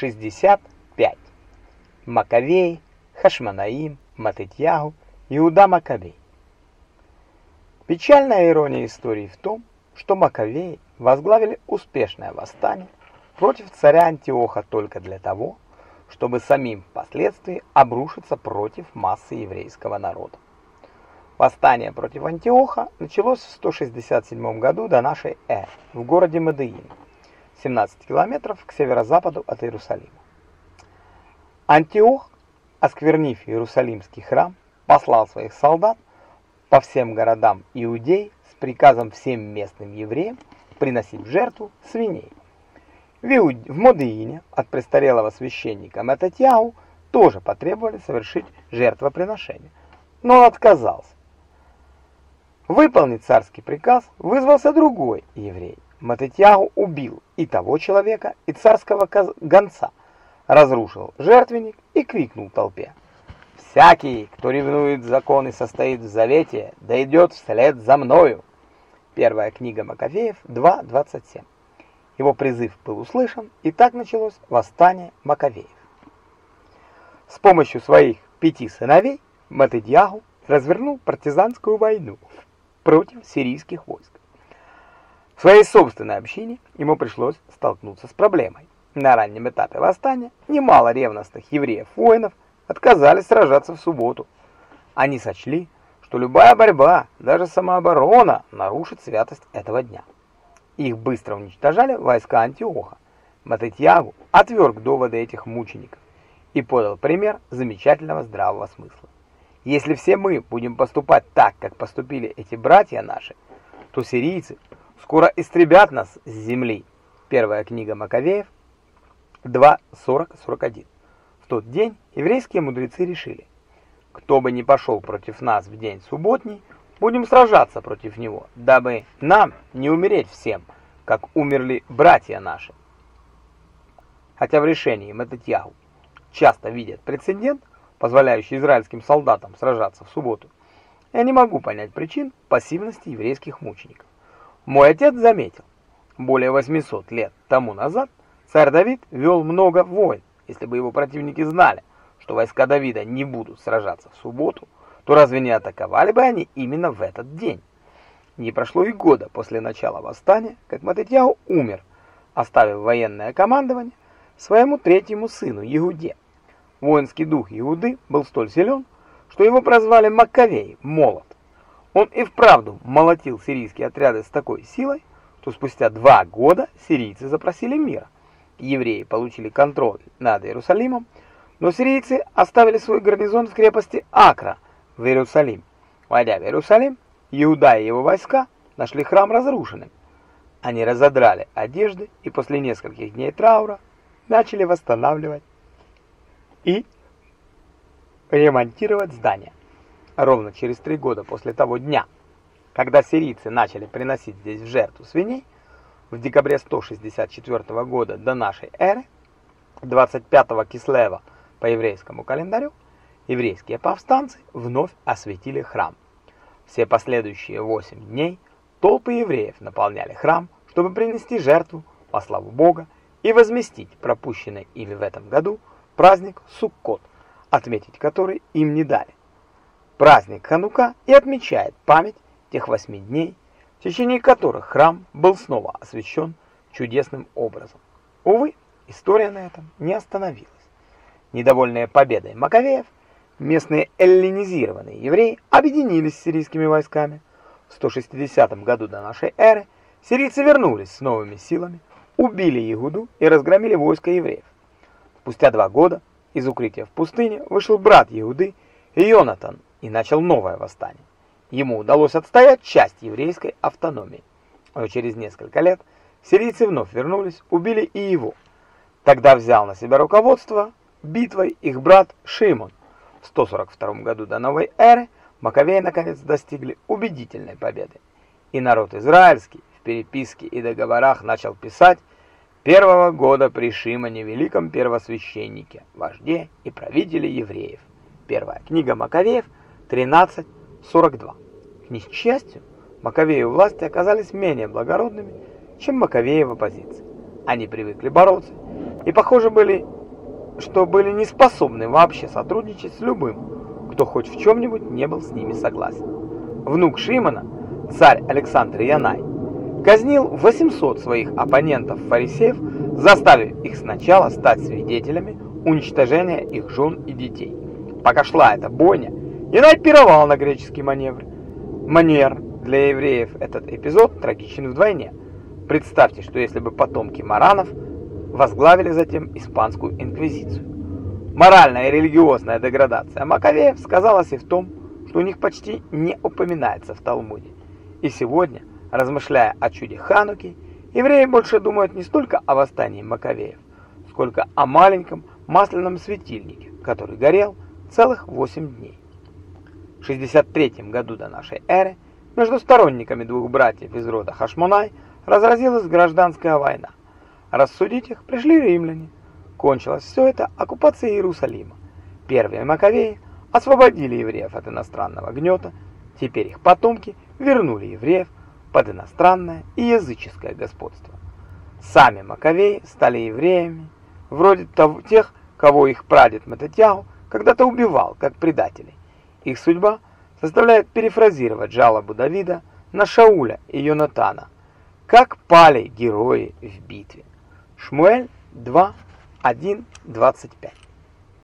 65. Маковей, Хашманаим, Матытьягу, Иуда Маковей. Печальная ирония истории в том, что Маковеи возглавили успешное восстание против царя Антиоха только для того, чтобы самим впоследствии обрушиться против массы еврейского народа. Восстание против Антиоха началось в 167 году до нашей эры в городе Мадеин, 17 километров к северо-западу от Иерусалима. Антиох, осквернив Иерусалимский храм, послал своих солдат по всем городам Иудеи с приказом всем местным евреям приносить в жертву свиней. В, Иуд... в Модеине от престарелого священника Мататьяу тоже потребовали совершить жертвоприношение, но он отказался. Выполнить царский приказ вызвался другой еврей. Мататьяу убил и того человека, и царского гонца, разрушил жертвенник и крикнул толпе. Всякий, кто ревнует закон и состоит в завете, да идет вслед за мною. Первая книга Маковеев 2.27. Его призыв был услышан, и так началось восстание Маковеев. С помощью своих пяти сыновей Матыдьягу развернул партизанскую войну против сирийских войск. В своей собственной общине ему пришлось столкнуться с проблемой. На раннем этапе восстания немало ревностных евреев-воинов отказались сражаться в субботу. Они сочли, что любая борьба, даже самооборона, нарушит святость этого дня. Их быстро уничтожали войска Антиоха. Матетьягу отверг доводы этих мучеников и подал пример замечательного здравого смысла. Если все мы будем поступать так, как поступили эти братья наши, то сирийцы скоро истребят нас с земли. Первая книга Маковеев 2.40-41 тот день еврейские мудрецы решили, кто бы ни пошел против нас в день субботний, будем сражаться против него, дабы нам не умереть всем, как умерли братья наши. Хотя в решении Мататьяху часто видят прецедент, позволяющий израильским солдатам сражаться в субботу, я не могу понять причин пассивности еврейских мучеников. Мой отец заметил, более 800 лет тому назад царь Давид вел много войн, если бы его противники знали, что войска Давида не будут сражаться в субботу, то разве не атаковали бы они именно в этот день? Не прошло и года после начала восстания, как Матетьяу умер, оставив военное командование своему третьему сыну Иуде. Воинский дух Иуды был столь силен, что его прозвали Маккавей, молот. Он и вправду молотил сирийские отряды с такой силой, что спустя два года сирийцы запросили мира евреи получили контроль над Иерусалимом, но сирийцы оставили свой гарнизон в крепости Акра в Иерусалим. Войдя в Иерусалим, Иуда и его войска нашли храм разрушенным. Они разодрали одежды и после нескольких дней траура начали восстанавливать и ремонтировать здание. Ровно через три года после того дня, когда сирийцы начали приносить здесь в жертву свиней, в декабре 164 года до нашей эры, 25 Кислева по еврейскому календарю, еврейские повстанцы вновь осветили храм. Все последующие 8 дней толпы евреев наполняли храм, чтобы принести жертву по славу Бога и возместить пропущенный ими в этом году праздник Суккот, отметить который им не дали. Праздник Ханука и отмечает память тех восьми дней, в течение которых храм был снова освящен чудесным образом. Увы, история на этом не остановилась. Недовольные победой Маковеев, местные эллинизированные евреи объединились с сирийскими войсками. В 160 году до нашей эры сирийцы вернулись с новыми силами, убили Игуду и разгромили войско евреев. Спустя два года из укрытия в пустыне вышел брат Иуды, Ионатан, и начал новое восстание. Ему удалось отстоять часть еврейской автономии. Но через несколько лет сирийцы вновь вернулись, убили и его. Тогда взял на себя руководство битвой их брат Шимон. В 142 году до новой эры Маковеи наконец достигли убедительной победы. И народ израильский в переписке и договорах начал писать первого года при Шимоне, великом первосвященнике, вожде и правителе евреев. Первая книга Маковеев 13 42. К несчастью, Маковеи власти оказались менее благородными, чем Маковеи в оппозиции. Они привыкли бороться и, похоже, были, что были не способны вообще сотрудничать с любым, кто хоть в чем-нибудь не был с ними согласен. Внук Шимона, царь Александр Янай, казнил 800 своих оппонентов-фарисеев, заставив их сначала стать свидетелями уничтожения их жен и детей. Пока шла эта бойня, Янай пировал на греческий маневр. Манер для евреев этот эпизод трагичен вдвойне. Представьте, что если бы потомки Маранов возглавили затем испанскую инквизицию. Моральная и религиозная деградация Маковеев сказалась и в том, что у них почти не упоминается в Талмуде. И сегодня, размышляя о чуде Хануки, евреи больше думают не столько о восстании Маковеев, сколько о маленьком масляном светильнике, который горел целых 8 дней. В 63 году до нашей эры между сторонниками двух братьев из рода Хашмонай разразилась гражданская война. Рассудить их пришли римляне. Кончилось все это оккупацией Иерусалима. Первые Маковеи освободили евреев от иностранного гнета, теперь их потомки вернули евреев под иностранное и языческое господство. Сами Маковеи стали евреями, вроде того, тех, кого их прадед Мататьяу когда-то убивал, как предателей. Их судьба заставляет перефразировать жалобу Давида на Шауля и Йонатана, как пали герои в битве. Шмуэль 2, 1, 25.